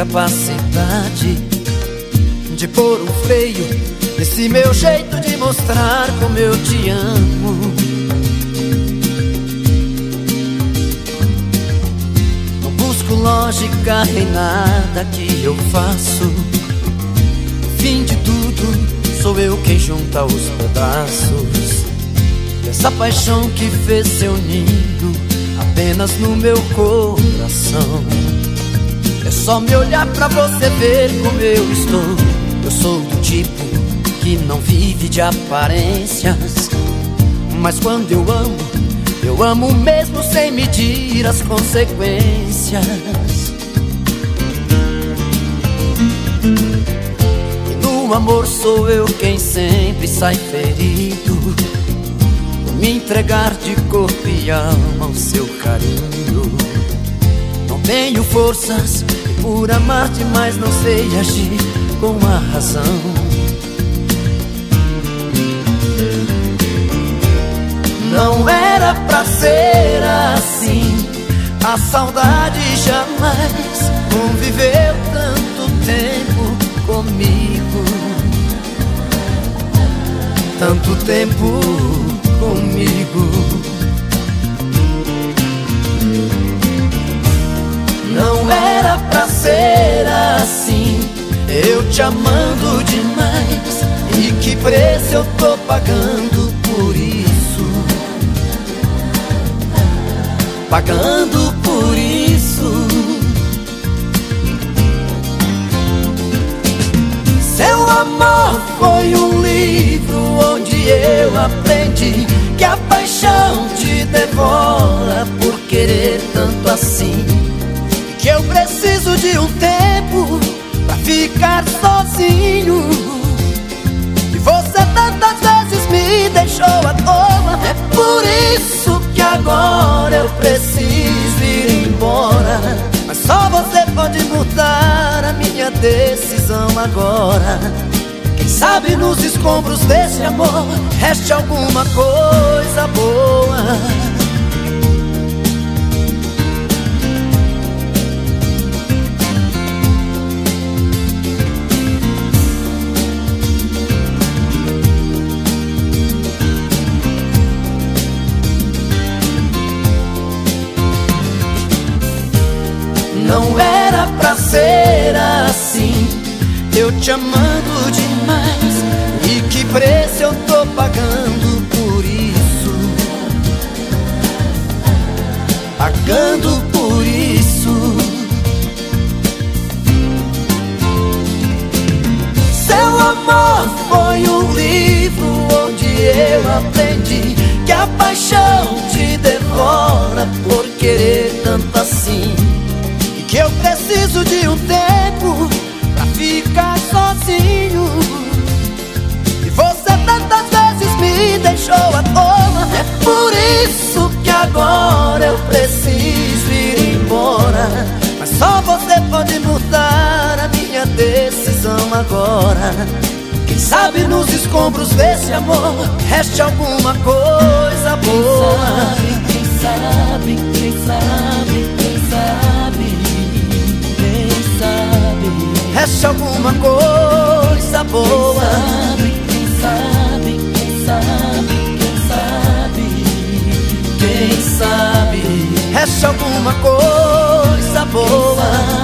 capacidade de pôr um freio nesse meu jeito de mostrar como eu te amo. Não busco lógica em nada que eu faço. No fim de tudo, sou eu quem junta os pedaços dessa paixão que fez seu ninho apenas no meu coração. Só me olhar pra você ver como eu estou. Eu sou do tipo que não vive de aparências. Mas quando eu amo, eu amo mesmo sem medir as consequências. E no amor sou eu quem sempre sai ferido. Por me entregar de corpo e alma ao seu carinho. Não tenho forças por amar demais, não sei agir com a razão. Não era pra ser assim. A saudade jamais conviveu tanto tempo comigo. Tanto tempo comigo. Eu te amando demais. E que preço eu tô pagando por isso? Pagando por isso. Seu amor foi um livro onde eu aprendi que a paixão te devora por querer tanto assim. Que eu preciso de um tempo por isso que agora eu preciso ir embora. Mas só você pode mudar a minha decisão agora. Quem sabe nos escombros desse amor reste alguma coisa boa. Ser assim. Eu te amando demais. E que preço eu tô pagando por isso? Pagando por isso. Seu amor foi um livro onde eu aprendi que a paixão preciso de um tempo pra ficar sozinho. E você tantas vezes me deixou à toa. É por isso que agora eu preciso ir embora. Mas só você pode mudar a minha decisão agora. Quem sabe nos escombros desse amor reste alguma coisa boa. Quem sabe, quem sabe, quem sabe, Reste alguma coisa boa. quem sabe, quem sabe, quem sabe, Quem sabe reste alguma coisa boa.